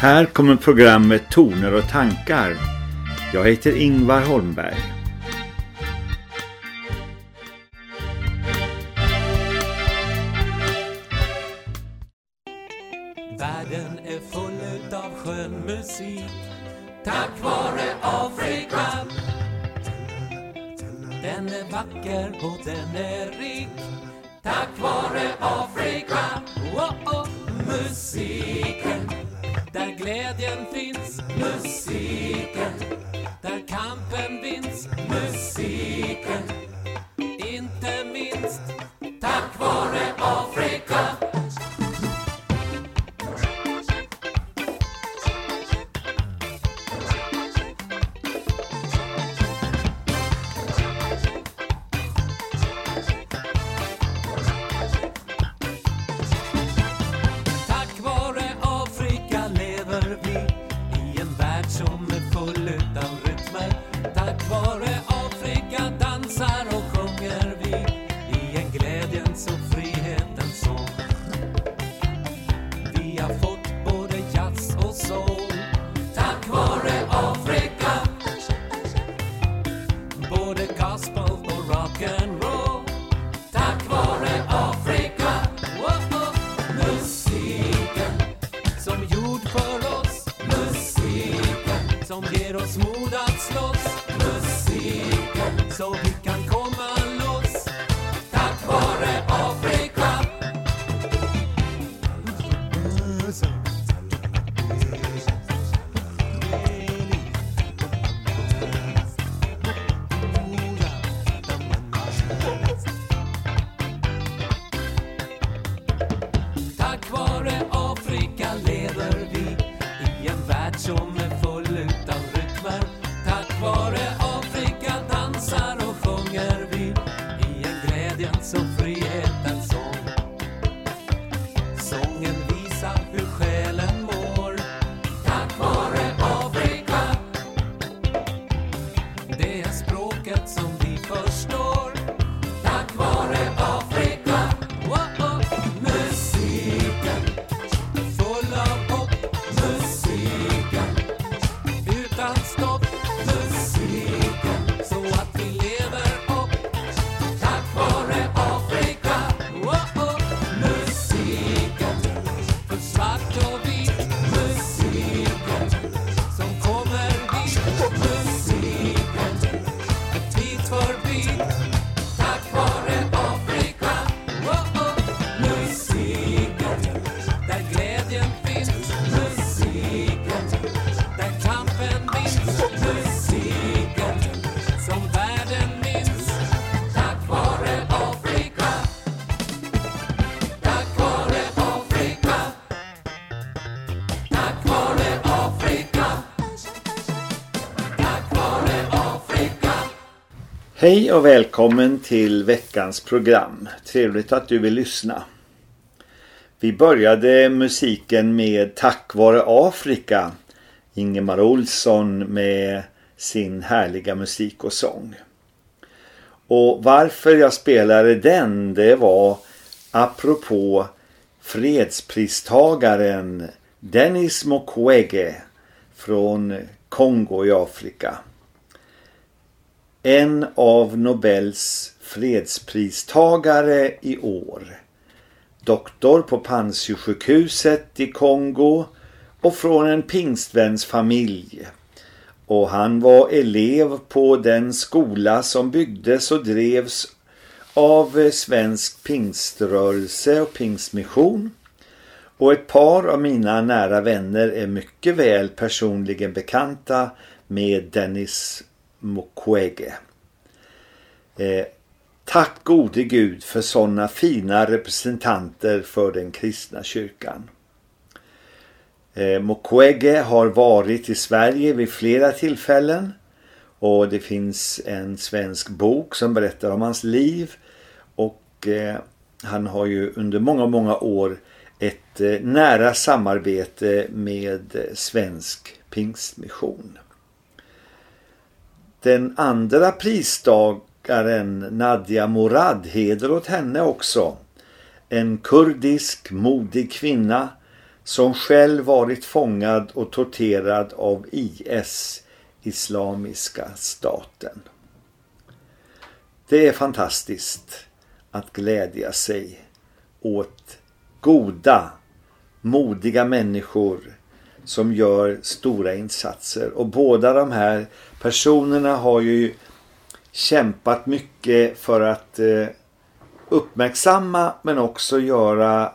Här kommer programmet Toner och tankar. Jag heter Ingvar Holmberg. Världen är full av skön musik Tack vare Afrika Den är vacker och den är rik Tack vare Afrika oh, oh. Musiken där glädjen finns Musiken. Där kampen vinns Musiken. Inte minst Tack vare Afrika. Hej och välkommen till veckans program. Trevligt att du vill lyssna. Vi började musiken med Tack vare Afrika. Ingemar Olsson med sin härliga musik och sång. Och varför jag spelade den det var apropå fredspristagaren Dennis Mukwege från Kongo i Afrika. En av Nobels fredspristagare i år. Doktor på Panzisjukhuset i Kongo och från en pingstvänsfamilj. Och han var elev på den skola som byggdes och drevs av svensk pingströrelse och pingstmission. Och ett par av mina nära vänner är mycket väl personligen bekanta med Dennis Mukwege. Eh, tack gode Gud för sådana fina representanter för den kristna kyrkan. Eh, Mukwege har varit i Sverige vid flera tillfällen och det finns en svensk bok som berättar om hans liv och eh, han har ju under många, många år ett eh, nära samarbete med svensk pingstmission den andra pristagaren Nadia Morad, heder åt henne också. En kurdisk modig kvinna som själv varit fångad och torterad av IS, Islamiska staten. Det är fantastiskt att glädja sig åt goda, modiga människor som gör stora insatser. Och båda de här personerna har ju kämpat mycket för att eh, uppmärksamma men också göra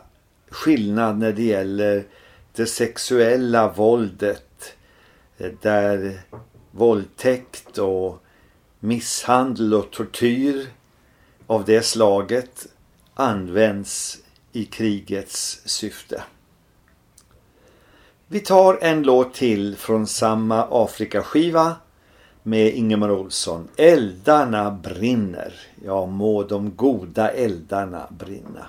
skillnad när det gäller det sexuella våldet. Eh, där våldtäkt och misshandel och tortyr av det slaget används i krigets syfte. Vi tar en låt till från samma Afrikaskiva med Ingemar Olsson. Eldarna brinner. Ja, må de goda eldarna brinna.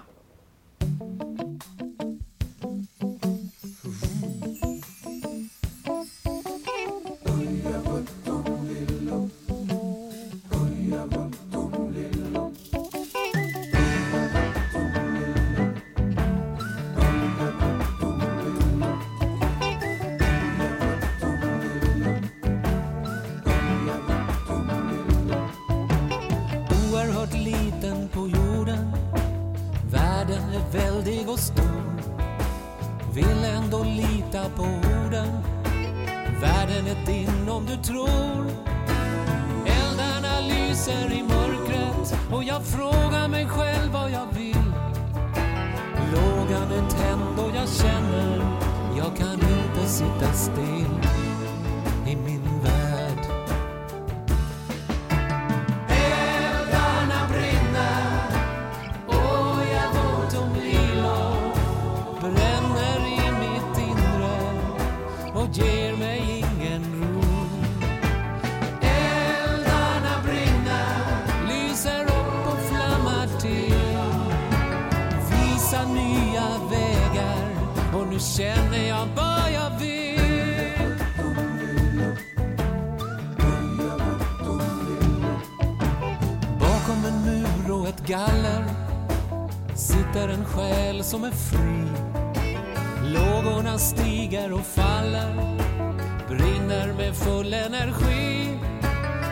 galler sitter en själ som är fri. Lågorna stiger och faller, brinner med full energi.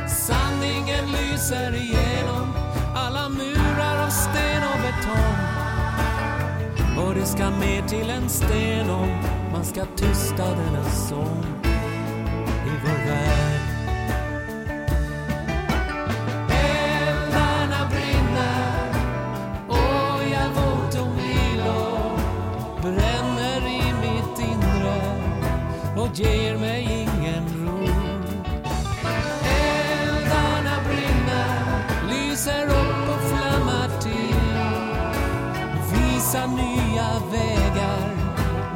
Sanningen lyser igenom alla murar av sten och betong. Och det ska mer till en sten om man ska tysta denna sång i vår värld. visa nya vägar.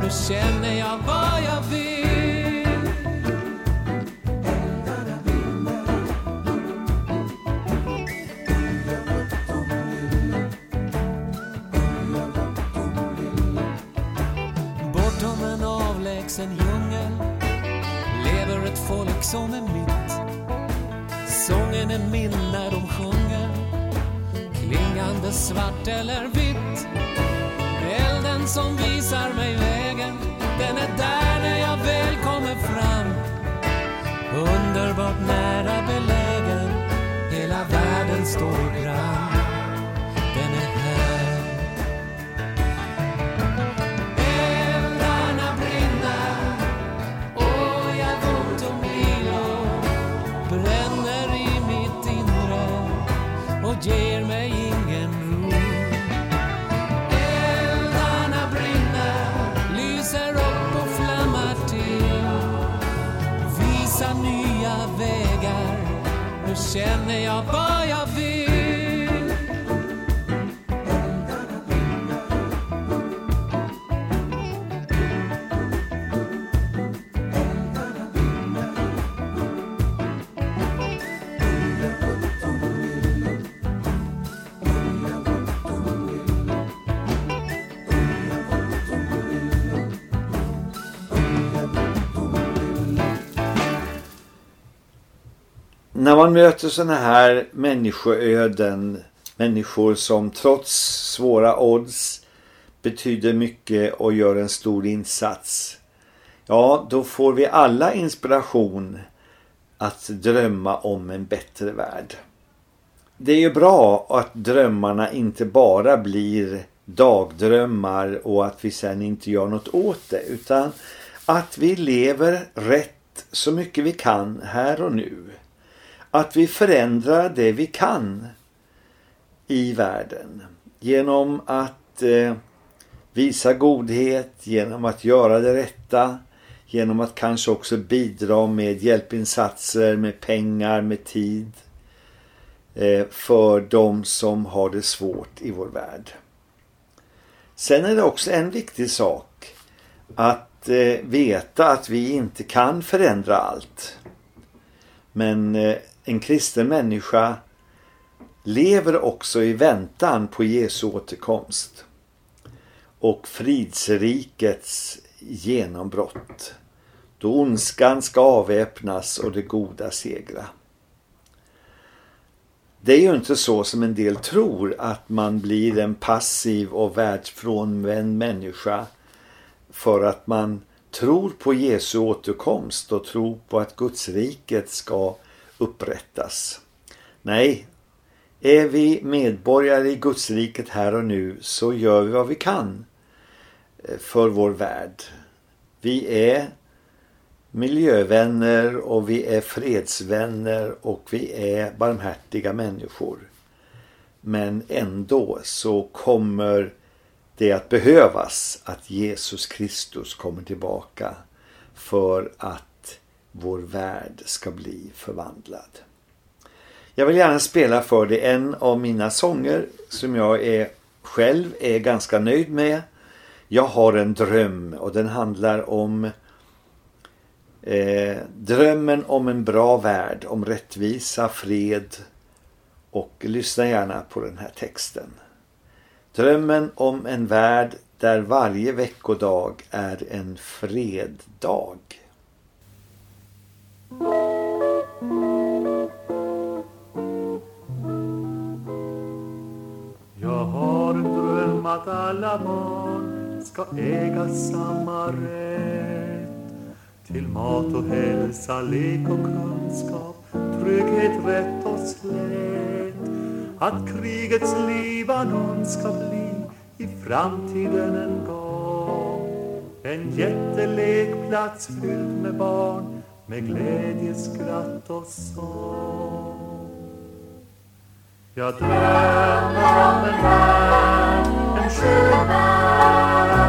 Nu känner jag vad jag vill. Bortom en avlägsen djungel lever ett folk som är mitt. Sången är min när de sjunger klingande svart eller vitt som visar mig vägen. Den är där när jag väl kommer fram. Underbart nära belägen. Hela världen står grann. Den är här. Eldarna brinna. Och jag ont om ilo. Bränner i mitt inre och ger mig ingen ro. nya vägar. Nu känner jag vad jag vill. man möter sådana här människoöden, människor som trots svåra odds betyder mycket och gör en stor insats, ja då får vi alla inspiration att drömma om en bättre värld. Det är ju bra att drömmarna inte bara blir dagdrömmar och att vi sen inte gör något åt det utan att vi lever rätt så mycket vi kan här och nu. Att vi förändrar det vi kan i världen genom att eh, visa godhet, genom att göra det rätta, genom att kanske också bidra med hjälpinsatser, med pengar, med tid eh, för de som har det svårt i vår värld. Sen är det också en viktig sak att eh, veta att vi inte kan förändra allt. Men eh, en kristen människa lever också i väntan på Jesu återkomst och fridsrikets genombrott. Då ondskan ska avväpnas och det goda segra. Det är ju inte så som en del tror att man blir en passiv och världsfrånvänd människa för att man tror på Jesu återkomst och tror på att Gudsriket ska upprättas. Nej, är vi medborgare i Gudsriket här och nu så gör vi vad vi kan eh, för vår värld. Vi är miljövänner och vi är fredsvänner och vi är barmhärtiga människor. Men ändå så kommer det att behövas att Jesus Kristus kommer tillbaka för att vår värld ska bli förvandlad. Jag vill gärna spela för dig en av mina sånger som jag är själv är ganska nöjd med. Jag har en dröm och den handlar om eh, drömmen om en bra värld, om rättvisa, fred och lyssna gärna på den här texten. Drömmen om en värld där varje veckodag är en freddag. Jag har en dröm att alla barn ska äga samma rätt till mat och hälsa, lek och kunskap, trygghet, rätt och slätt. Att krigets Libanon ska bli i framtiden en gång en jättelekplats fylld med barn med glädje, skratt och sång. Jag drömmer om en värld, en skön värld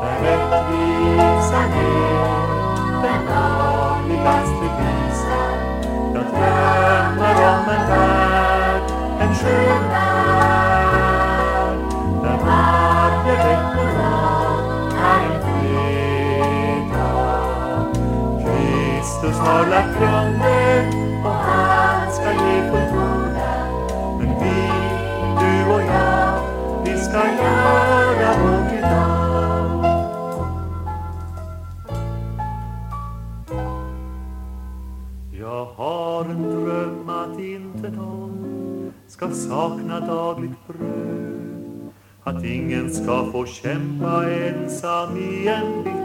där rättvisan är den vanligaste visan. Jag drömmer om en värld, en skön Kristus har lagt grunden och han ska ge fullbordan. Men vi, du och jag, vi ska göra vårt idag. Jag har en dröm att inte någon ska sakna dagligt bröd. Att ingen ska få kämpa ensam i en by.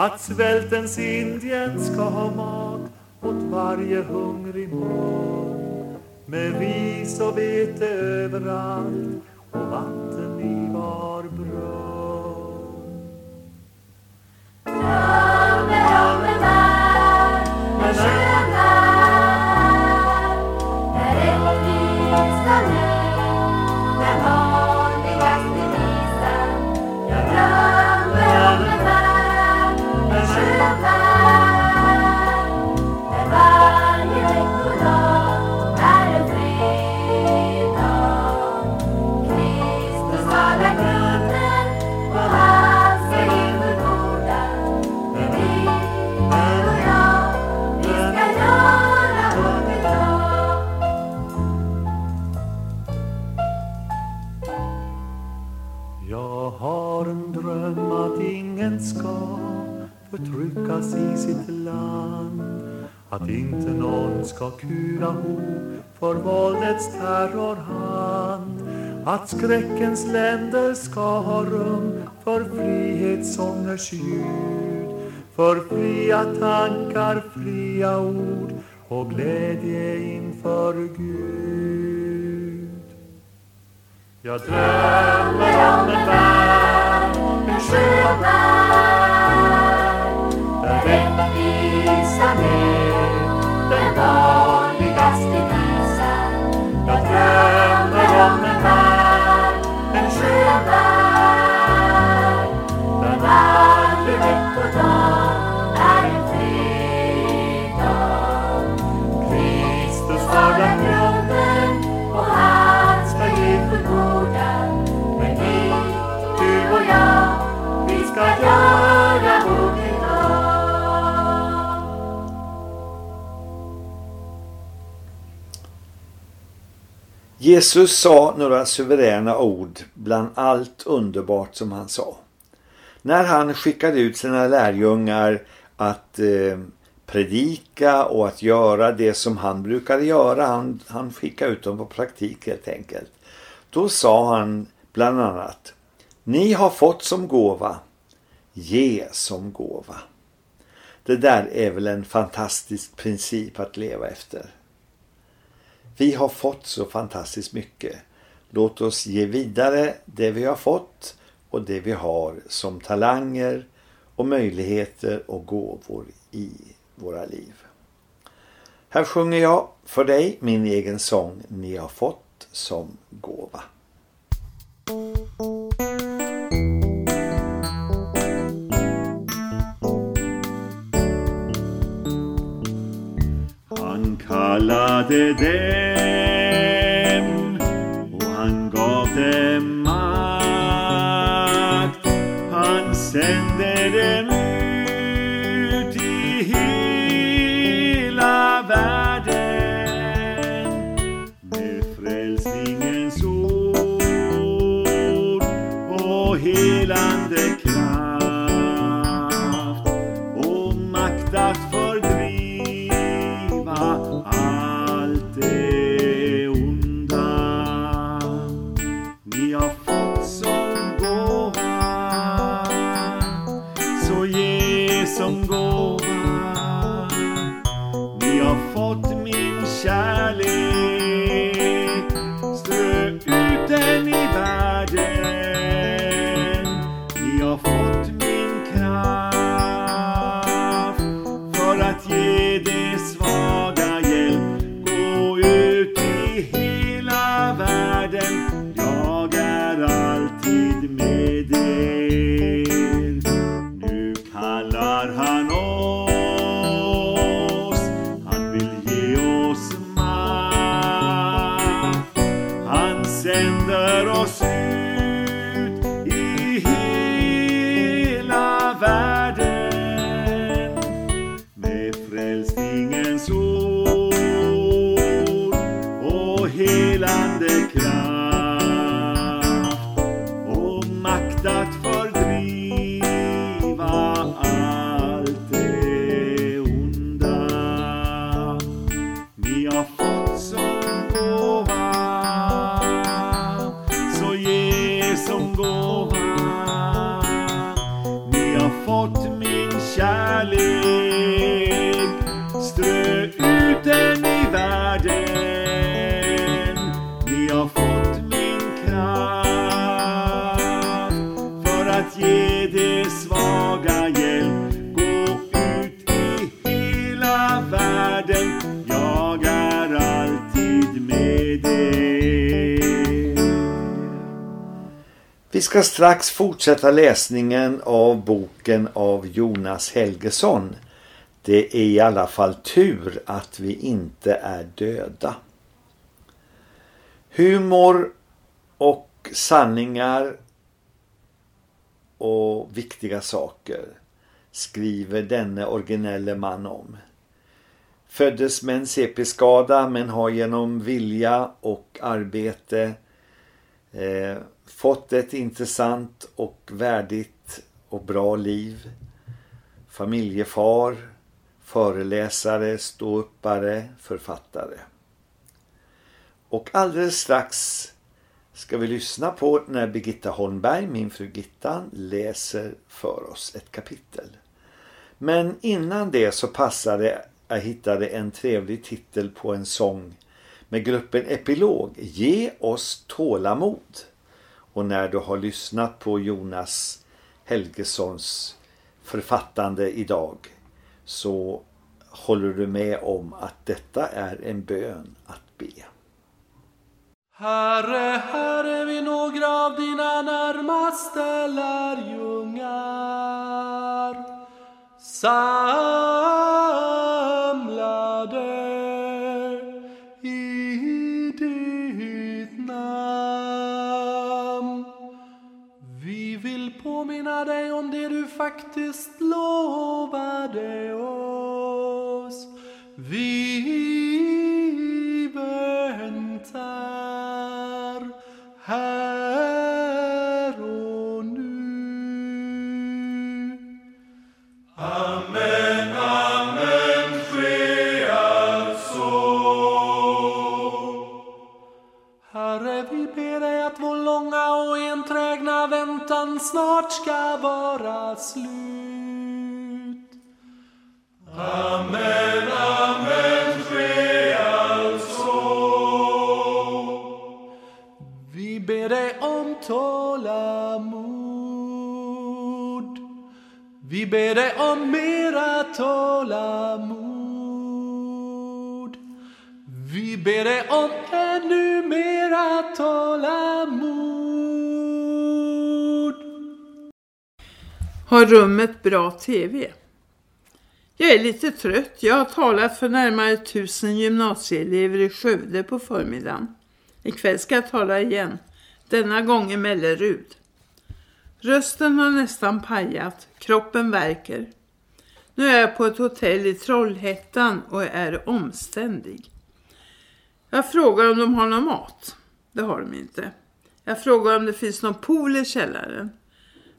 Att svältens Indien ska ha mat åt varje hungrig mun. Med ris och vete överallt och vatten i var brunn. Förtryckas i sitt land. Att inte någon ska kura ho för våldets terrorhand att skräckens länder ska ha rum för frihetssångers ljud, för fria tankar, fria ord och glädje inför Gud. Jag drömmer om en värld, en skön värld, Jesus sa några suveräna ord bland allt underbart som han sa. När han skickade ut sina lärjungar att eh, predika och att göra det som han brukade göra, han, han skickade ut dem på praktik helt enkelt. Då sa han bland annat Ni har fått som gåva, ge som gåva. Det där är väl en fantastisk princip att leva efter. Vi har fått så fantastiskt mycket. Låt oss ge vidare det vi har fått och det vi har som talanger och möjligheter och gåvor i våra liv. Här sjunger jag för dig min egen sång Ni har fått som gåva. Kallade dem med frälsningens strax fortsätta läsningen av boken av Jonas Helgesson. Det är i alla fall tur att vi inte är döda. Humor och sanningar och viktiga saker skriver denne originelle man om. Föddes med en CP-skada men har genom vilja och arbete eh, fått ett intressant och värdigt och bra liv. Familjefar, föreläsare, ståuppare, författare. Och alldeles strax ska vi lyssna på när Birgitta Holmberg, min fru Gittan, läser för oss ett kapitel. Men innan det så passade jag hittade en trevlig titel på en sång med gruppen Epilog, Ge oss tålamod. Och när du har lyssnat på Jonas Helgesons författande idag så håller du med om att detta är en bön att be. Herre, Herre, vi några av dina närmaste lärjungar Sär påminna dig om det du faktiskt lovade oss. Vi väntar snart ska vara slut. Amen, amen, ske alltså. Vi ber dig om tålamod. Vi ber dig om mera tålamod. Vi ber dig om ännu mera tålamod. Har rummet bra tv? Jag är lite trött. Jag har talat för närmare tusen gymnasieelever i Skövde på förmiddagen. Ikväll ska jag tala igen. Denna gång i Mellerud. Rösten har nästan pajat. Kroppen verkar. Nu är jag på ett hotell i Trollhättan och är omständig. Jag frågar om de har någon mat. Det har de inte. Jag frågar om det finns någon pool i källaren.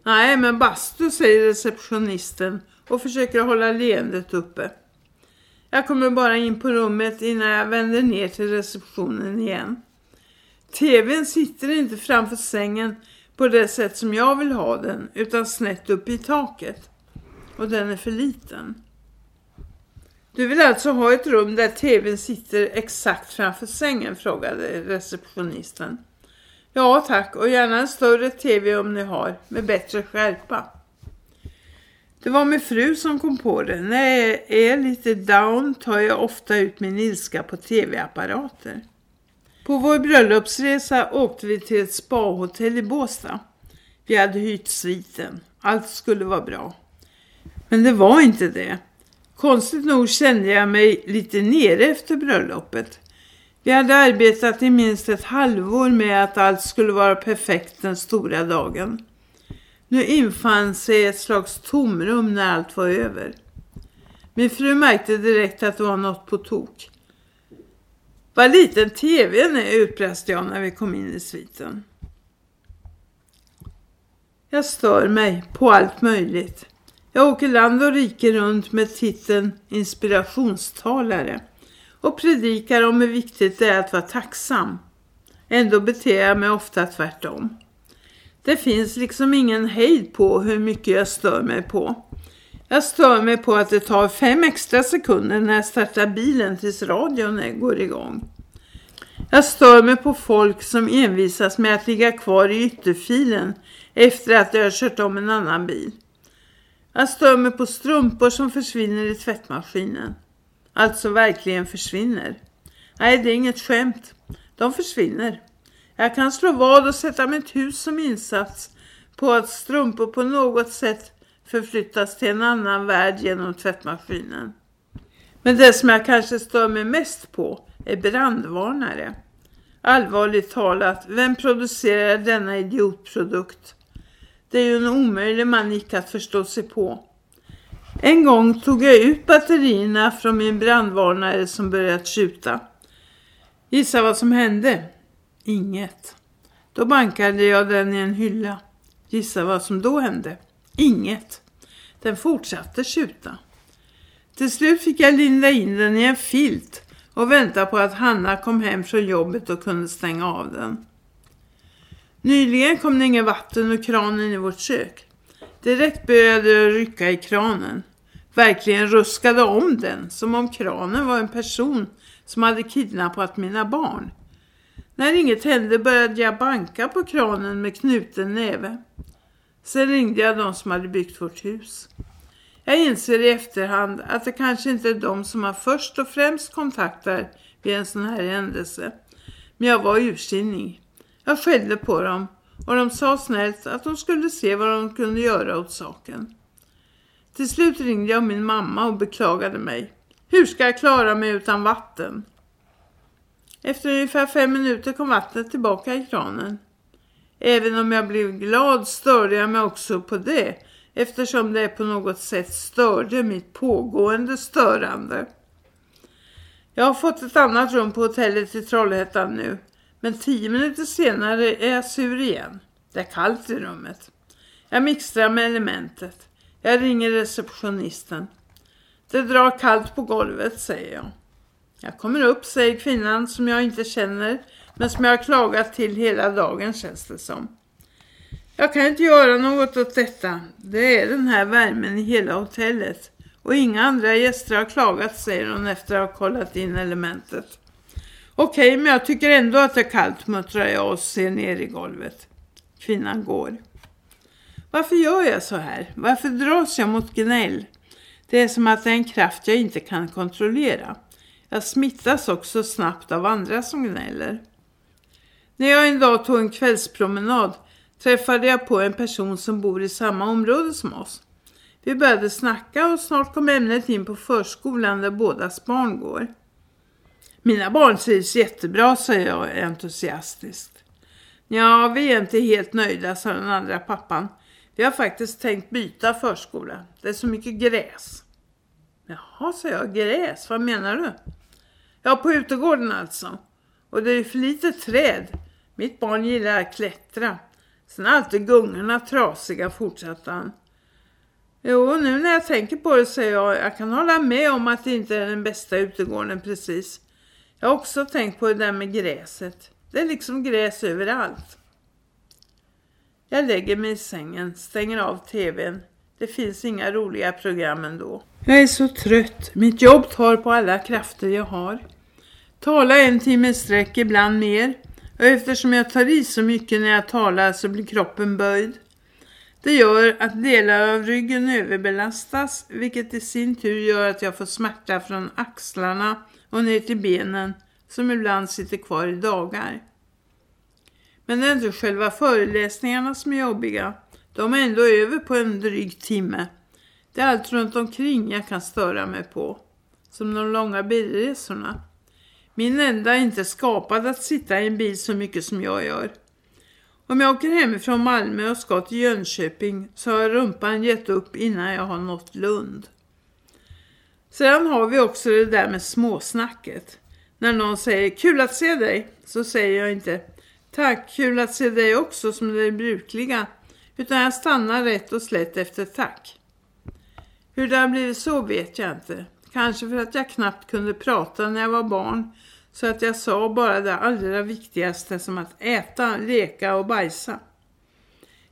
Nej, men bastu, säger receptionisten och försöker hålla leendet uppe. Jag kommer bara in på rummet innan jag vänder ner till receptionen igen. TVn sitter inte framför sängen på det sätt som jag vill ha den utan snett upp i taket. Och den är för liten. Du vill alltså ha ett rum där tvn sitter exakt framför sängen, frågade receptionisten. Ja tack, och gärna en större tv om ni har, med bättre skärpa. Det var min fru som kom på det. När jag är lite down tar jag ofta ut min ilska på tv-apparater. På vår bröllopsresa åkte vi till ett spahotell i Båstad. Vi hade hyrt sviten. Allt skulle vara bra. Men det var inte det. Konstigt nog kände jag mig lite nere efter bröllopet. Vi hade arbetat i minst ett halvår med att allt skulle vara perfekt den stora dagen. Nu infann sig ett slags tomrum när allt var över. Min fru märkte direkt att det var något på tok. Vad liten tvn är utbrast jag när vi kom in i sviten. Jag stör mig på allt möjligt. Jag åker land och rike runt med titeln inspirationstalare och predikar om hur viktigt det är att vara tacksam. Ändå beter jag mig ofta tvärtom. Det finns liksom ingen hejd på hur mycket jag stör mig på. Jag stör mig på att det tar fem extra sekunder när jag startar bilen tills radion går igång. Jag stör mig på folk som envisas med att ligga kvar i ytterfilen efter att de har kört om en annan bil. Jag stör mig på strumpor som försvinner i tvättmaskinen. Alltså verkligen försvinner. Nej, det är inget skämt. De försvinner. Jag kan slå vad och sätta mitt hus som insats på att strumpor på något sätt förflyttas till en annan värld genom tvättmaskinen. Men det som jag kanske stör mig mest på är brandvarnare. Allvarligt talat, vem producerar denna idiotprodukt? Det är ju en omöjlig manik att förstå sig på. En gång tog jag ut batterierna från min brandvarnare som börjat skjuta. Gissa vad som hände? Inget. Då bankade jag den i en hylla. Gissa vad som då hände? Inget. Den fortsatte skjuta. Till slut fick jag linda in den i en filt och vänta på att Hanna kom hem från jobbet och kunde stänga av den. Nyligen kom det inget vatten ur kranen i vårt kök. Direkt började jag rycka i kranen. Verkligen ruskade om den som om kranen var en person som hade kidnappat mina barn. När inget hände började jag banka på kranen med knuten näve. Sen ringde jag de som hade byggt vårt hus. Jag inser i efterhand att det kanske inte är de som man först och främst kontaktar vid en sån här händelse. Men jag var ursinnig. Jag skällde på dem och de sa snällt att de skulle se vad de kunde göra åt saken. Till slut ringde jag min mamma och beklagade mig. Hur ska jag klara mig utan vatten? Efter ungefär fem minuter kom vattnet tillbaka i kranen. Även om jag blev glad störde jag mig också på det eftersom det på något sätt störde mitt pågående störande. Jag har fått ett annat rum på hotellet i Trollhättan nu men tio minuter senare är jag sur igen. Det är kallt i rummet. Jag mixtrar med elementet. Jag ringer receptionisten. Det drar kallt på golvet, säger jag. Jag kommer upp, säger kvinnan som jag inte känner, men som jag har klagat till hela dagen känns det som. Jag kan inte göra något åt detta. Det är den här värmen i hela hotellet. Och inga andra gäster har klagat, säger hon efter att ha kollat in elementet. Okej, men jag tycker ändå att det är kallt, muttrar jag och ser ner i golvet. Kvinnan går. Varför gör jag så här? Varför dras jag mot gnäll? Det är som att det är en kraft jag inte kan kontrollera. Jag smittas också snabbt av andra som gnäller. När jag en dag tog en kvällspromenad träffade jag på en person som bor i samma område som oss. Vi började snacka och snart kom ämnet in på förskolan där bådas barn går. Mina barn trivs jättebra, säger jag entusiastiskt. Ja, vi är inte helt nöjda, sa den andra pappan. Vi har faktiskt tänkt byta förskola. Det är så mycket gräs. Jaha, sa jag. Gräs? Vad menar du? Ja, på utegården alltså. Och det är för lite träd. Mitt barn gillar att klättra. Sen är alltid gungorna trasiga, fortsatte han. Jo, nu när jag tänker på det säger jag, jag kan hålla med om att det inte är den bästa utegården precis. Jag har också tänkt på det där med gräset. Det är liksom gräs överallt. Jag lägger mig i sängen, stänger av tvn. Det finns inga roliga program ändå. Jag är så trött. Mitt jobb tar på alla krafter jag har. Tala en timme sträck, ibland mer. Och eftersom jag tar i så mycket när jag talar så blir kroppen böjd. Det gör att delar av ryggen överbelastas, vilket i sin tur gör att jag får smärta från axlarna och ner till benen som ibland sitter kvar i dagar. Men det är inte själva föreläsningarna som är jobbiga. De är ändå över på en dryg timme. Det är allt runt omkring jag kan störa mig på. Som de långa bilresorna. Min enda är inte skapad att sitta i en bil så mycket som jag gör. Om jag åker hemifrån Malmö och ska till Jönköping så har rumpan gett upp innan jag har nått Lund. Sedan har vi också det där med småsnacket. När någon säger kul att se dig så säger jag inte tack kul att se dig också som det är brukliga. Utan jag stannar rätt och slätt efter tack. Hur det har blivit så vet jag inte. Kanske för att jag knappt kunde prata när jag var barn. Så att jag sa bara det allra viktigaste som att äta, leka och bajsa.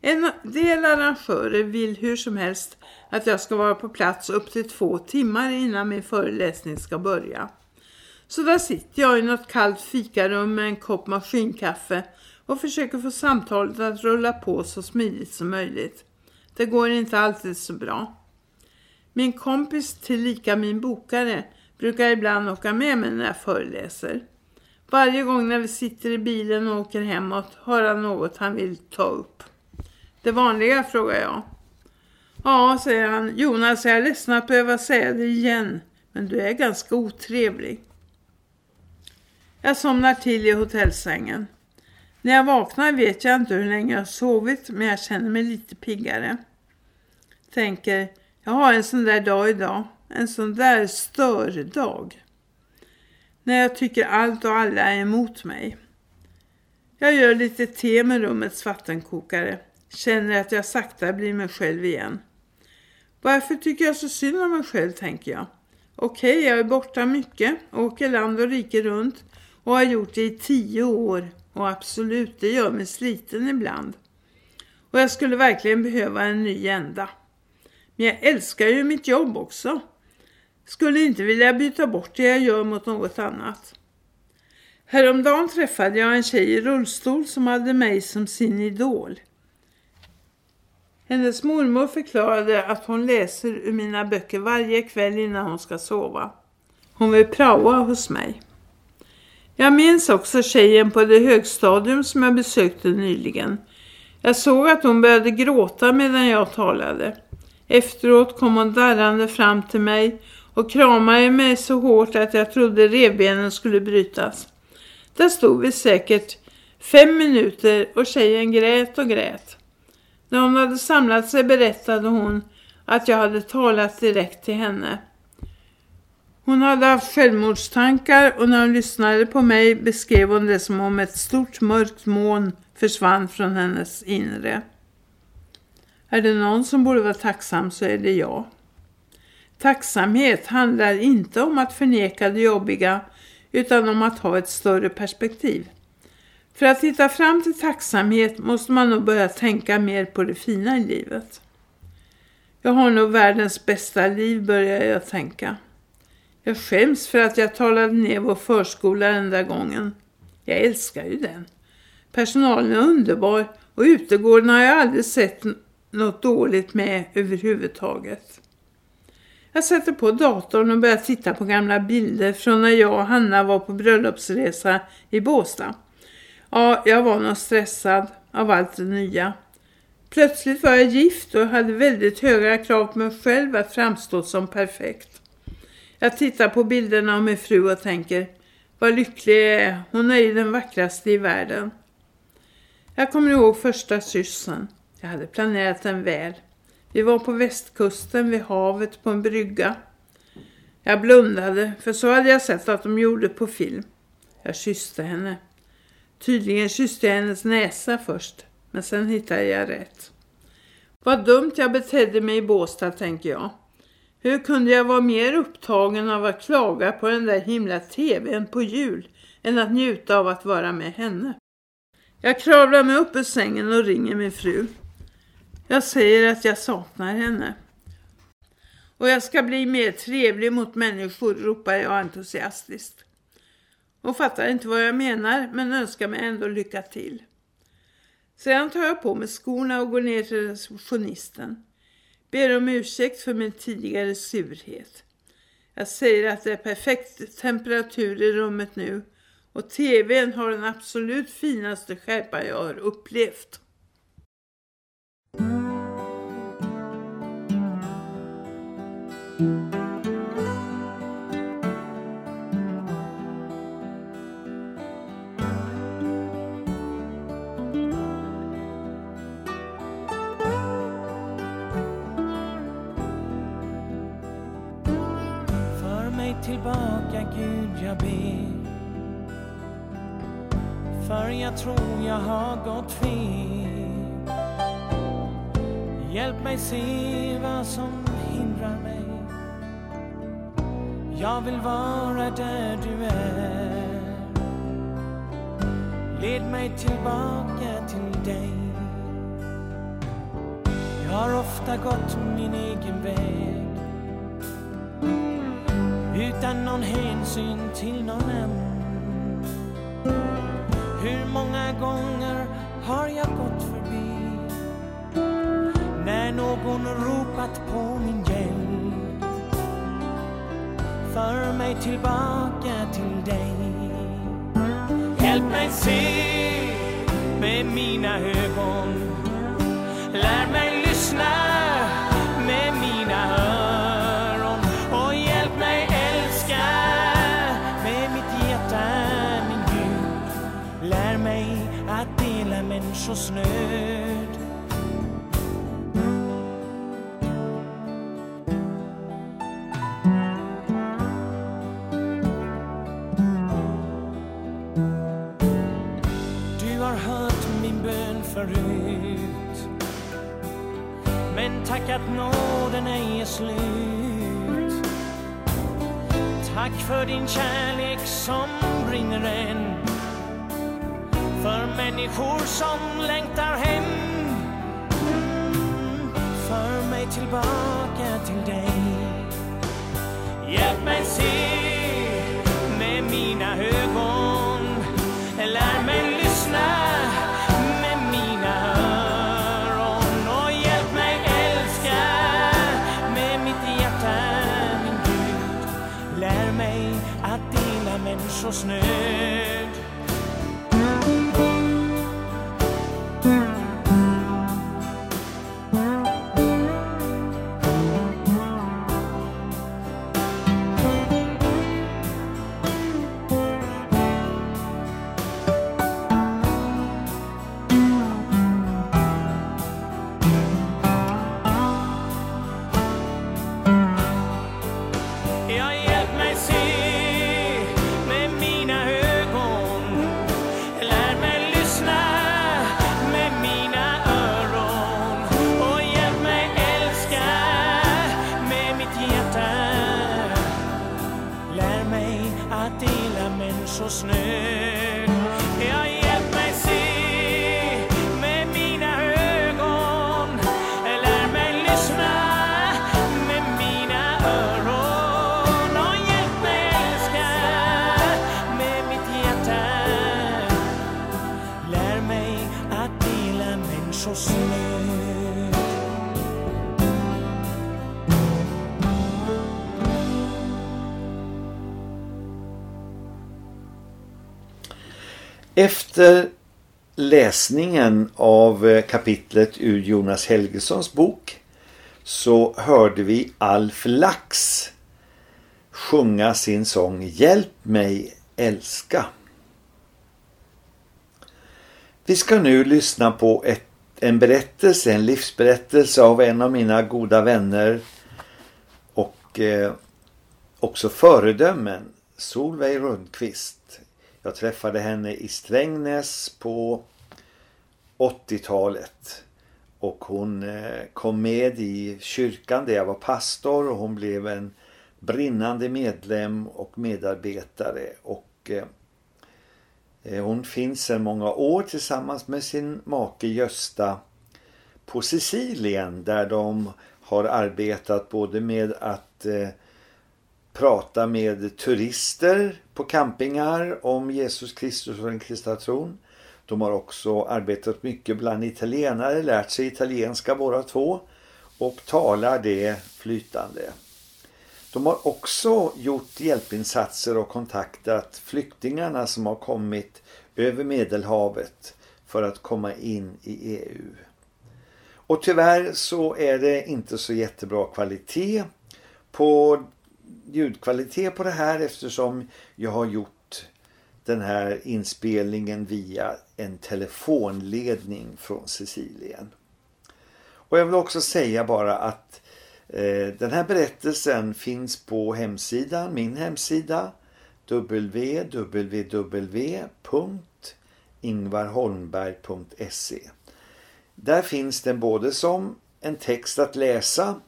En del arrangörer vill hur som helst att jag ska vara på plats upp till två timmar innan min föreläsning ska börja. Så där sitter jag i något kallt fikarum med en kopp maskinkaffe och försöker få samtalet att rulla på så smidigt som möjligt. Det går inte alltid så bra. Min kompis tillika min bokare brukar ibland åka med mig när jag föreläser. Varje gång när vi sitter i bilen och åker hemåt har han något han vill ta upp. Det vanliga frågar jag. Ja, säger han. Jonas, jag är ledsen att behöva säga det igen. Men du är ganska otrevlig. Jag somnar till i hotellsängen. När jag vaknar vet jag inte hur länge jag har sovit men jag känner mig lite piggare. Tänker, jag har en sån där dag idag. En sån där stördag. När jag tycker allt och alla är emot mig. Jag gör lite te med rummets vattenkokare. Känner att jag sakta blir mig själv igen. Varför tycker jag så synd om mig själv tänker jag. Okej, okay, jag är borta mycket, åker land och rike runt och har gjort det i tio år Och absolut, det gör mig sliten ibland. Och jag skulle verkligen behöva en ny ända. Men jag älskar ju mitt jobb också. Skulle inte vilja byta bort det jag gör mot något annat. Häromdagen träffade jag en tjej i rullstol som hade mig som sin idol. Hennes mormor förklarade att hon läser ur mina böcker varje kväll innan hon ska sova. Hon vill praoa hos mig. Jag minns också tjejen på det högstadium som jag besökte nyligen. Jag såg att hon började gråta medan jag talade. Efteråt kom hon darrande fram till mig och kramade mig så hårt att jag trodde revbenen skulle brytas. Där stod vi säkert fem minuter och tjejen grät och grät. När hon hade samlat sig berättade hon att jag hade talat direkt till henne. Hon hade haft självmordstankar och när hon lyssnade på mig beskrev hon det som om ett stort mörkt moln försvann från hennes inre. Är det någon som borde vara tacksam så är det jag. Tacksamhet handlar inte om att förneka det jobbiga utan om att ha ett större perspektiv. För att hitta fram till tacksamhet måste man nog börja tänka mer på det fina i livet. Jag har nog världens bästa liv börjar jag tänka. Jag skäms för att jag talade ner vår förskola den där gången. Jag älskar ju den. Personalen är underbar och utegården har jag aldrig sett något dåligt med överhuvudtaget. Jag sätter på datorn och börjar titta på gamla bilder från när jag och Hanna var på bröllopsresa i Båstad. Ja, jag var nog stressad av allt det nya. Plötsligt var jag gift och hade väldigt höga krav på mig själv att framstå som perfekt. Jag tittar på bilderna av min fru och tänker, vad lycklig jag är, hon är ju den vackraste i världen. Jag kommer ihåg första kyssen. Jag hade planerat den väl. Vi var på västkusten vid havet på en brygga. Jag blundade, för så hade jag sett att de gjorde på film. Jag kysste henne. Tydligen kysste jag hennes näsa först, men sen hittade jag rätt. Vad dumt jag betedde mig i Båstad, tänker jag. Hur kunde jag vara mer upptagen av att klaga på den där himla tvn på jul än att njuta av att vara med henne? Jag kravlar mig upp ur sängen och ringer min fru. Jag säger att jag saknar henne. Och jag ska bli mer trevlig mot människor, ropar jag entusiastiskt. Hon fattar inte vad jag menar, men önskar mig ändå lycka till. Sedan tar jag på mig skorna och går ner till receptionisten. Ber om ursäkt för min tidigare surhet. Jag säger att det är perfekt temperatur i rummet nu och tvn har den absolut finaste skärpa jag har upplevt. Mm. Tvivel Hjälp mig se vad som hindrar mig. Jag vill vara där du är. Led mig tillbaka till dig. Jag har ofta gått min egen väg. Utan någon hänsyn till någon annan. Hur många gånger har jag gått förbi när någon ropat på min hjälp? För mig tillbaka till dig. Hjälp mig se med mina ögon. Lär mig slut Tack för din kärlek som brinner än för människor som längtar hem. För mig tillbaka till dig. Hjälp mig se Efter läsningen av eh, kapitlet ur Jonas Helgesons bok så hörde vi Alf Lax sjunga sin sång Hjälp mig älska. Vi ska nu lyssna på ett, en berättelse, en livsberättelse av en av mina goda vänner och eh, också föredömen, Solveig Rundqvist. Jag träffade henne i Strängnäs på 80-talet och hon eh, kom med i kyrkan där jag var pastor och hon blev en brinnande medlem och medarbetare. Och eh, eh, hon finns sedan många år tillsammans med sin make Gösta på Sicilien där de har arbetat både med att prata med turister på campingar om Jesus Kristus och den kristna tron. De har också arbetat mycket bland italienare, lärt sig italienska båda två och talar det flytande. De har också gjort hjälpinsatser och kontaktat flyktingarna som har kommit över Medelhavet för att komma in i EU. Och tyvärr så är det inte så jättebra kvalitet på ljudkvalitet på det här eftersom jag har gjort den här inspelningen via en telefonledning från Sicilien. Och jag vill också säga bara att eh, den här berättelsen finns på hemsidan, min hemsida www.ingvarholmberg.se Där finns den både som en text att läsa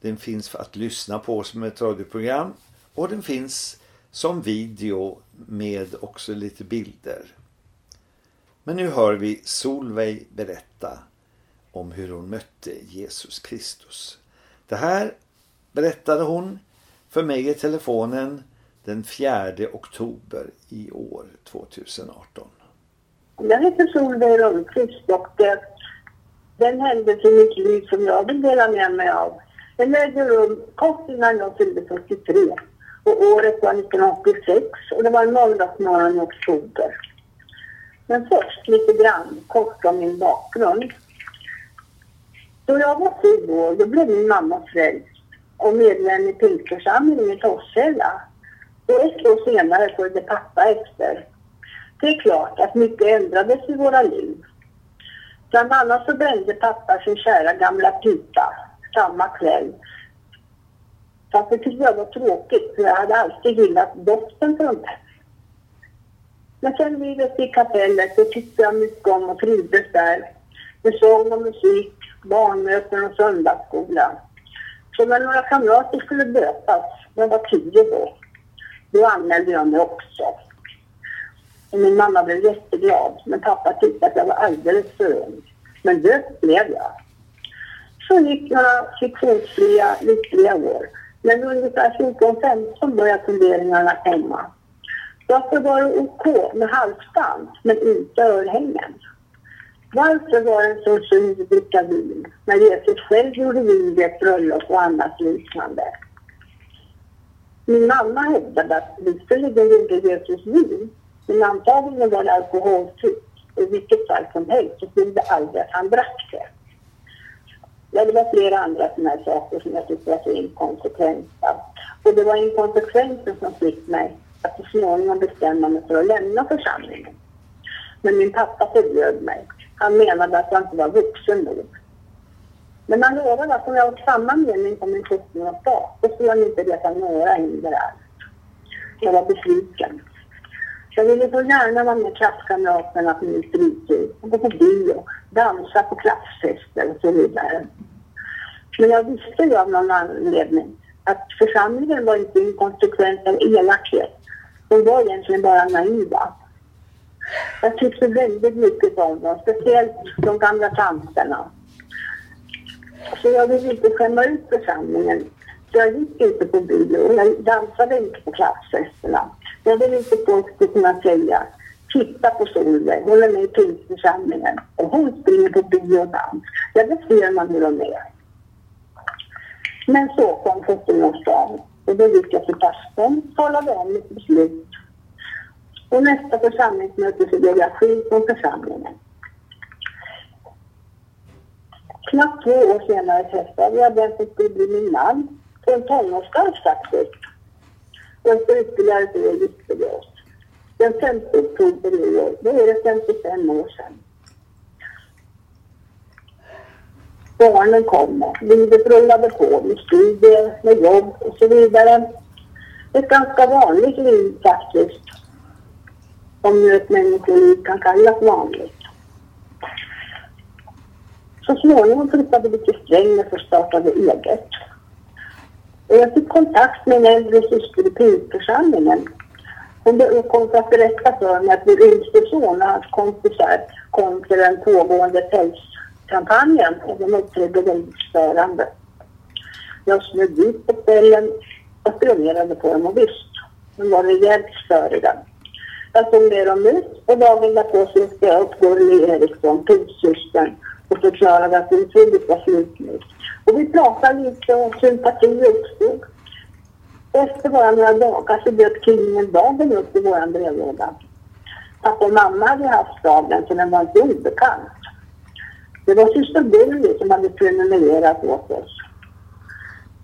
den finns att lyssna på som ett radioprogram och den finns som video med också lite bilder. Men nu hör vi Solveig berätta om hur hon mötte Jesus Kristus. Det här berättade hon för mig i telefonen den 4 oktober i år 2018. Jag heter Solveig Rundqvist och eh, den händelse i mitt liv som jag vill dela med mig av den ägde rum kort innan jag fyllde 43 och året var 1986 och det var en måndagsmorgon i oktober. Men först lite grann kort om min bakgrund. Då jag var sju år då blev min mamma frälst och medlem i Pingstförsamlingen i Torshälla. Och ett år senare följde pappa efter. Det är klart att mycket ändrades i våra liv. Bland annat så brände pappa sin kära gamla pipa samma kväll. Fast det tyckte jag var tråkigt för jag hade alltid gillat doften från den. Men sen vi i kapellet så tyckte jag mycket om och trivdes där. Med sång och musik, barnmöten och söndagsskola. Så när några kamrater skulle döpas, jag var tio då, då anmälde jag mig också. Och min mamma blev jätteglad, men pappa tyckte att jag var alldeles för ung. Men döpt blev jag. Så gick några friktionsfria, lyckliga år. Men ungefär 14-15 började funderingarna komma. Varför var det OK med halsband, men inte örhängen? Varför var det en så synd att dricka vin, när Jesus själv gjorde vin vid ett bröllop och annat liknande? Min mamma hävdade att visserligen gjorde Jesus vin, men antagligen var det alkoholfritt. I vilket fall som helst så skulle det aldrig att han drack det. Ja, det var flera andra sådana här saker som jag tyckte var så inkonsekventa. Och det var inkonsekvensen som fick mig att så småningom bestämma mig för att lämna församlingen. Men min pappa förbjöd mig. Han menade att jag inte var vuxen nog. Men han lovade att om jag åt samma mening på min 17-årsdag, då skulle han inte resa några hinder alls. Jag var besviken. Jag ville så gärna vara med klasskamraterna på min fritid, gå på bio, dansa på klassfester och så vidare. Men jag visste ju av någon anledning att församlingen var inte inkonsekvent av elakhet. De var egentligen bara naiva. Jag tyckte väldigt mycket om dem, speciellt de gamla tanterna. Så jag ville inte skämma ut församlingen. Så jag gick inte på bio, och jag dansade inte på klassfesterna. Jag ville inte folk skulle kunna säga, titta på Solveig, hon är med i pingstförsamlingen och hon springer på bio och dans. Ja, det ser man hur de är. Men så kom 17-årsdagen och då gick jag till pastorn, talade om mitt beslut. Och nästa församlingsmöte så blev jag skild från församlingen. Knappt två år senare träffade jag den som skulle bli min man på en tonårsdans faktiskt. Och efter ytterligare ett år gifte vi oss. Den 5 oktober i år, då är det 55 år sedan. Barnen kommer, livet rullade på med studier, med jobb och så vidare. Ett ganska vanligt liv faktiskt. Om nu ett människoliv kan kallas vanligt. Så småningom flyttade vi till Strängnäs och startade eget. Och jag fick kontakt med en äldre syster i pingstförsamlingen. Hon kom för att berätta för mig att min yngste son och hans kompisar kom till den pågående kampanjen och de uppträdde väldigt störande. Jag smög dit på kvällen och spionerade på dem och visst, de var rejält störiga. Jag tog med dem ut och dagen därpå så jag upp Gurli Eriksson, pingstsystern, och förklarade att min tid var slut nu. Och vi pratade lite och sympati uppstod. Efter bara några dagar så dök tidningen Dagen upp i vår brevlåda. Pappa och mamma hade haft dagen så den var inte obekant. Det var syster Billy som hade prenumererat åt oss.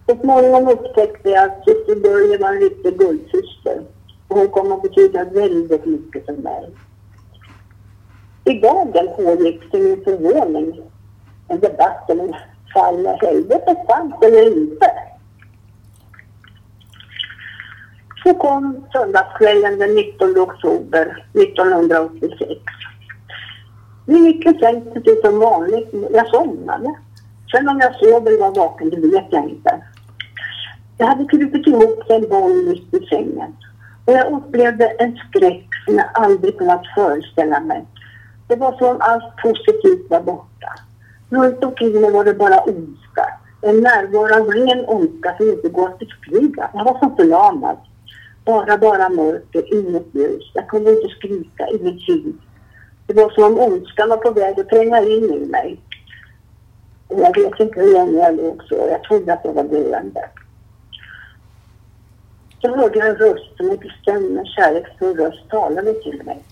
Så småningom upptäckte jag att syster Börje var en riktig guldsyster. Och hon kom att betyda väldigt mycket för mig. I dagen pågick till min förvåning en debatt om ifall helvetet fanns eller inte. Så kom söndagskvällen den 19 oktober 1986. Det gick i säng precis som vanligt. Jag somnade. Sen om jag sov eller var vaken, det vet jag inte. Jag hade krupit ihop en boll mitt i sängen. Och jag upplevde en skräck som jag aldrig kunnat föreställa mig. Det var som om allt positivt var borta. Runt omkring mig var det bara ondska. En närvaro av ren ondska som inte går att beskriva. Jag var som förlamad. Bara, bara mörker, inget ljus. Jag kunde inte skrika, inget ljud. Det var som om ondskan var på väg att tränga in i mig. Och jag vet inte hur länge jag låg så. Jag trodde att jag var döende. Jag hörde en röst som en bestämd men kärleksfull röst talade till mig.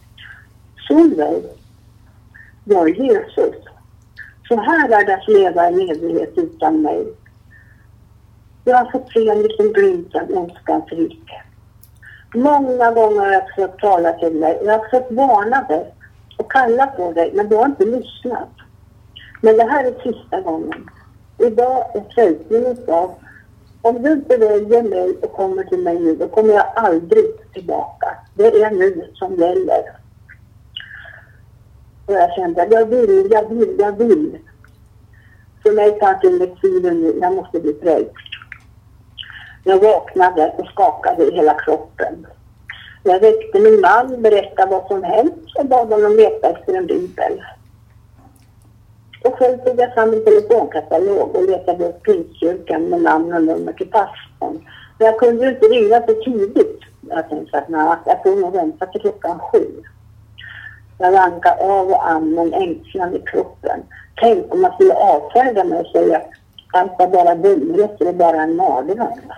Solveig, jag är Jesus. Så här är det att leva i evighet utan mig. Jag har fått se en liten glimt av ondskans rike. Många gånger har jag försökt tala till mig och Jag har försökt varna dig kalla på dig, men du har inte lyssnat. Men det här är sista gången. Idag är frälsningen av Om du inte väljer mig och kommer till mig nu, då kommer jag aldrig tillbaka. Det är nu som gäller. Och jag kände jag vill, jag vill, jag vill. För mig fanns inget tvivel nu, jag måste bli frälst. Jag vaknade och skakade i hela kroppen. Jag väckte min man, berättade vad som hänt och bad honom leta efter en bibel. Och själv tog jag fram en telefonkatalog och letade upp Pingstkyrkan med namn och nummer till pastorn. Men jag kunde ju inte ringa för tidigt. Jag tänkte att nej, jag får nog vänta till klockan sju. Jag rankade av och an med en ängslan i kroppen. Tänk om man skulle avfärda mig och säga allt var bara dumheter och bara en mardröm.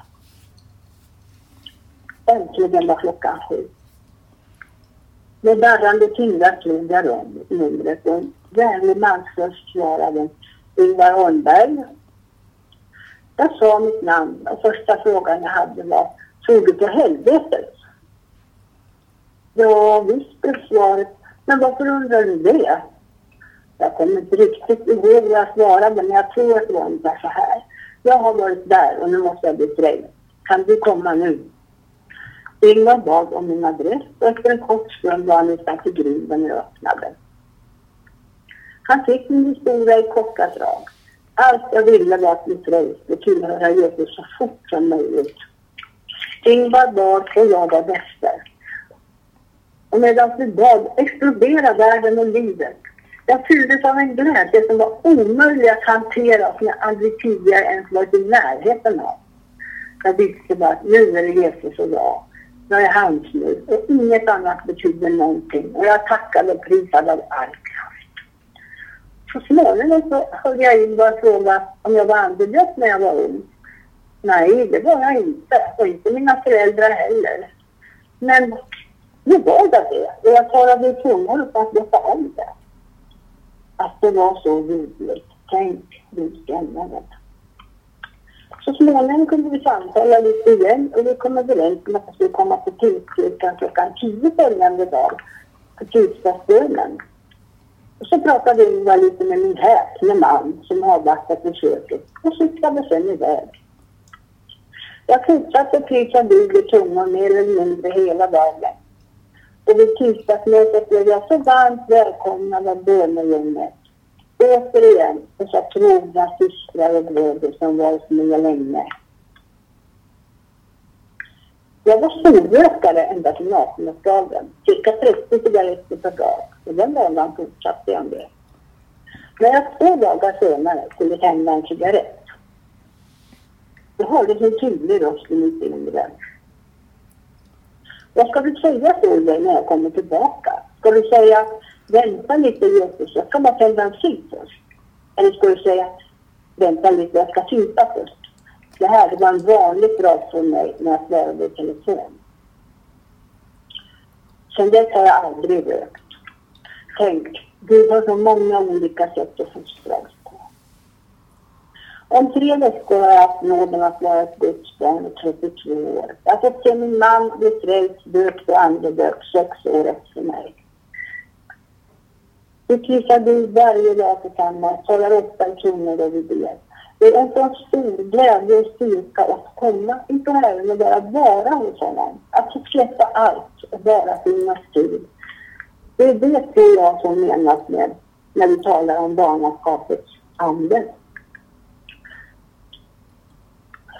Äntligen var klockan sju. Med darrande fingrar slog jag om numret och en vänlig mansröst svarade Ingvar Holmberg. Jag sa mitt namn och första frågan jag hade var Tror du på helvetet? Ja, visst blev svaret. Men varför undrar du det? Jag kommer inte riktigt ihåg vad jag svarade, men jag tror att det var ungefär så här. Jag har varit där och nu måste jag bli frälst. Kan du komma nu? Ingvar bad om min adress och efter en kort stund var han utanför grinden och öppnade. Han fick min historia i korta drag. Allt jag ville var att bli frälst och tillhöra Jesus så fort som möjligt. Ingvar bad och jag var efter. Och medan vi bad exploderade världen och livet. Jag fylldes av en glädje som var omöjlig att hantera och som jag aldrig tidigare ens varit i närheten av. Jag visste bara att nu är det Jesus och jag. Jag är hans nu och inget annat betyder någonting. Och jag tackade och prisade av all kraft. Så småningom så hörde jag in och fråga om jag var andedöpt när jag var ung. Nej, det var jag inte. Och inte mina föräldrar heller. Men nu var jag det. Och jag talade i tungor för att veta om det. Att det var så roligt. Tänk vilken värld. Så småningom kunde vi samtala lite igen och vi kom överens om att jag skulle komma till Pingstkyrkan klockan 10 följande dag på tisdagsbönen. Och så pratade Ingvar lite med min häpne man som avvaktat besöket och cyklade sen iväg. Jag fortsatte prisa Gud i tungor mer eller mindre hela dagen. Och vid tisdagsmötet blev jag så varmt välkomnad av bönegänget. Återigen dessa trogna systrar och bröder som varit med länge. Jag var storrökare ända till 18-årsdagen, cirka 30 cigaretter per dag. Och den dagen fortsatte jag med. När jag två dagar senare skulle tända en cigarett, då hördes en tydlig röst i mitt inre. Vad ska du säga till dig när jag kommer tillbaka? Ska du säga vänta lite Jesus, jag ska bara tända en syn först? Eller ska du säga vänta lite, jag ska supa först? Det här var en vanlig fras från mig när jag svarade i telefon. Sen dess har jag aldrig rökt. Tänk, Gud har så många olika sätt att fostra oss på. Om tre veckor har jag haft nåden att vara ett Guds barn i 32 år. Jag har fått se min man bli frälst, döpt och andedöpt sex år efter mig. Vi kryssar Gud varje dag tillsammans, talar ofta i kronor då vi ber. Det är en sån stor glädje och styrka att komma inför Herren och bara vara hos honom. Att få släppa allt och bara finnas Gud. Det är det tror jag som menas med när vi talar om barnaskapets ande.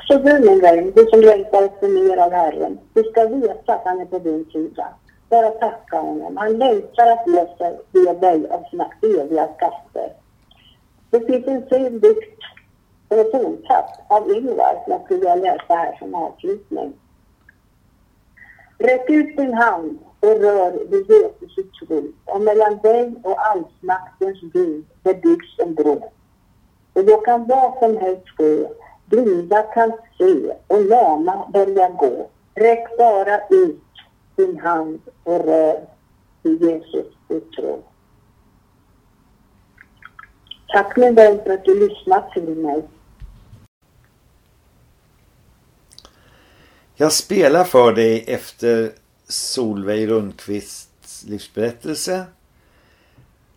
Så du min vän, du som längtar efter mer av Herren, du ska veta att han är på din sida. Bara tacka honom. Han längtar att ge sig, ge dig av sina eviga skatter. Det finns en fin dikt, eller tontapp, av Ingvar som jag skulle vilja läsa här som avslutning. Räck ut din hand och rör vid Jesus i tro och mellan dig och allsmaktens Gud det byggs en bro. Och då kan vad som helst ske, blinda kan se och lama börja gå. Räck bara ut din hand och rör vid Jesus i tro. Tack min vän för att du lyssnat till mig. Jag spelar för dig efter Solveig Rundqvists livsberättelse.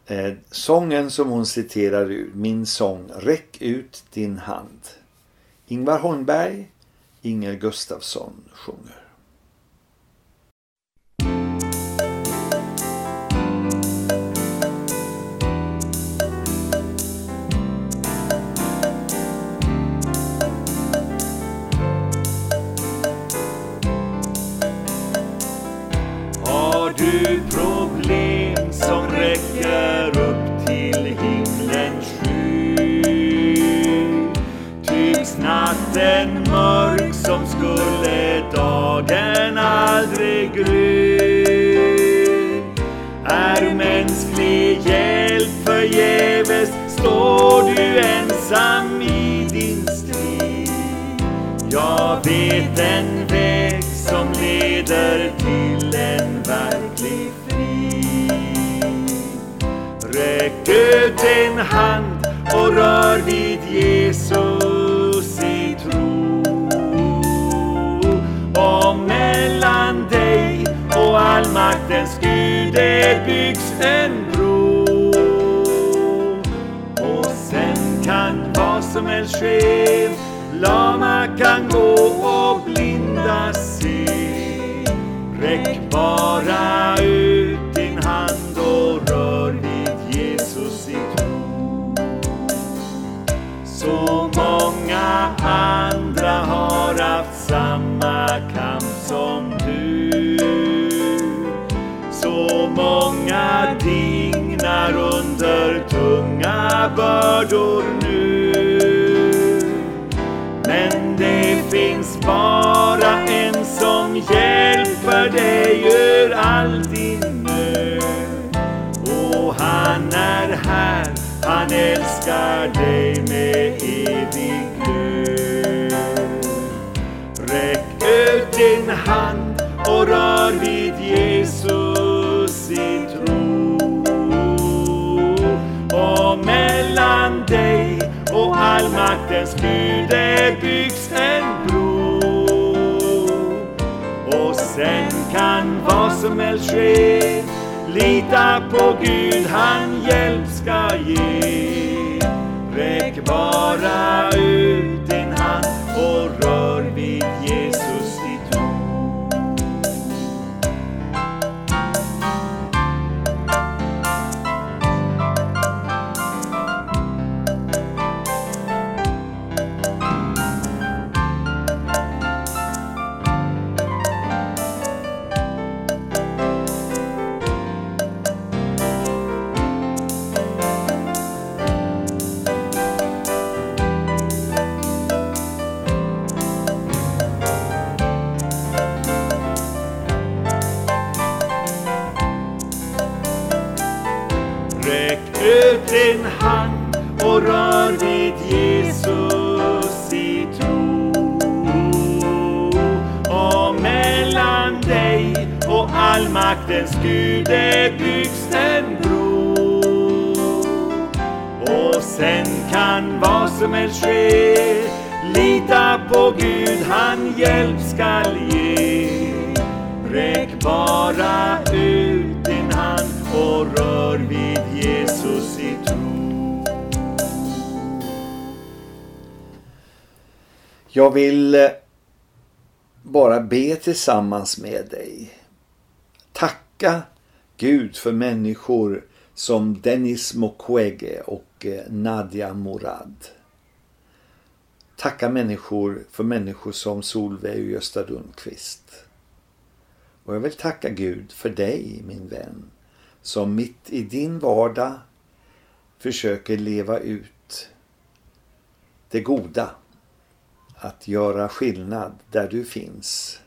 Eh, sången som hon citerar ur, min sång Räck ut din hand. Ingvar Holmberg, Inger Gustafsson sjunger. Som skulle dagen aldrig gry. Är mänsklig hjälp förgäves står du ensam i din strid. Jag vet en väg som leder till en verklig frid. Räck ut din hand och rör vid Jesus allmaktens Gud det byggs en bro. Och sen kan vad som helst ske. Lama kan gå och blinda se. Räck bara ut din hand och rör vid Jesus i tro. Så många andra har haft samma kamp som många dignar under tunga bördor nu. Men det finns bara en som hjälper dig ur all din nöd. Och han är här, han älskar dig allmaktens det byggs en bro. Och sen kan vad som helst ske. Lita på Gud, han hjälp ska ge. Räck bara ut det byggs en bro. Och sen kan vad som helst ske. Lita på Gud, han hjälp skall ge. Räck bara ut din hand och rör vid Jesus i tro. Jag vill eh, bara be tillsammans med dig. Tacka Gud för människor som Dennis Mukwege och eh, Nadia Morad. Tacka människor för människor som Solveig och Gösta Lundqvist. Och jag vill tacka Gud för dig min vän som mitt i din vardag försöker leva ut det goda. Att göra skillnad där du finns.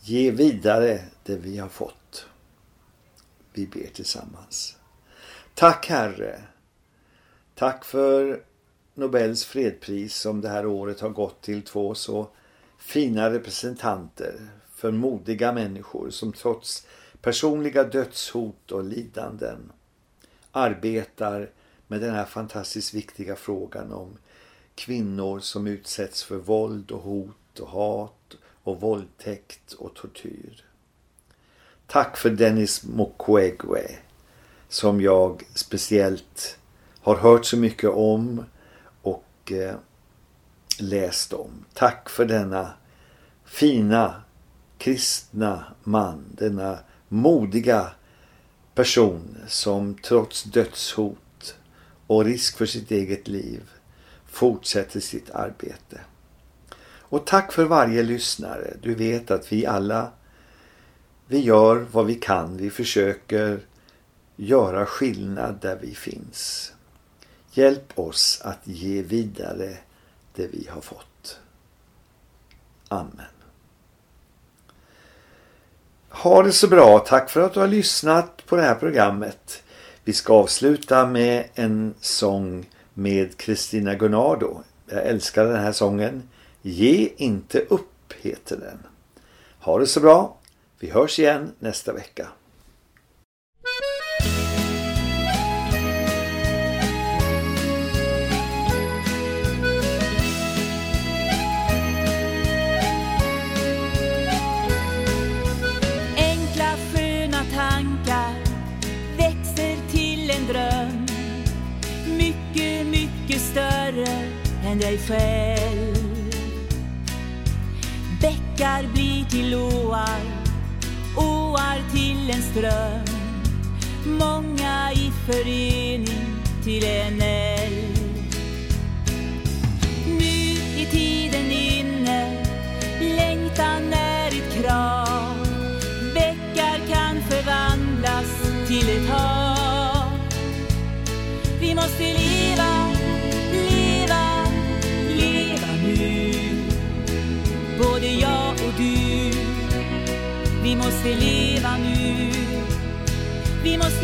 Ge vidare det vi har fått. Vi ber tillsammans. Tack Herre. Tack för Nobels fredpris som det här året har gått till två så fina representanter för modiga människor som trots personliga dödshot och lidanden arbetar med den här fantastiskt viktiga frågan om kvinnor som utsätts för våld och hot och hat och våldtäkt och tortyr. Tack för Dennis Mukwege som jag speciellt har hört så mycket om och eh, läst om. Tack för denna fina kristna man, denna modiga person som trots dödshot och risk för sitt eget liv fortsätter sitt arbete. Och tack för varje lyssnare. Du vet att vi alla vi gör vad vi kan. Vi försöker göra skillnad där vi finns. Hjälp oss att ge vidare det vi har fått. Amen. Ha det så bra. Tack för att du har lyssnat på det här programmet. Vi ska avsluta med en sång med Kristina Gunnardo. Jag älskar den här sången. Ge inte upp heter den. Ha det så bra. Vi hörs igen nästa vecka. Enkla sköna tankar växer till en dröm. Mycket, mycket större än dig själv. Bäckar blir till åar, åar till en ström. Många i förening till en älv Nu är tiden inne, längtan är måste leva nu. Vi måste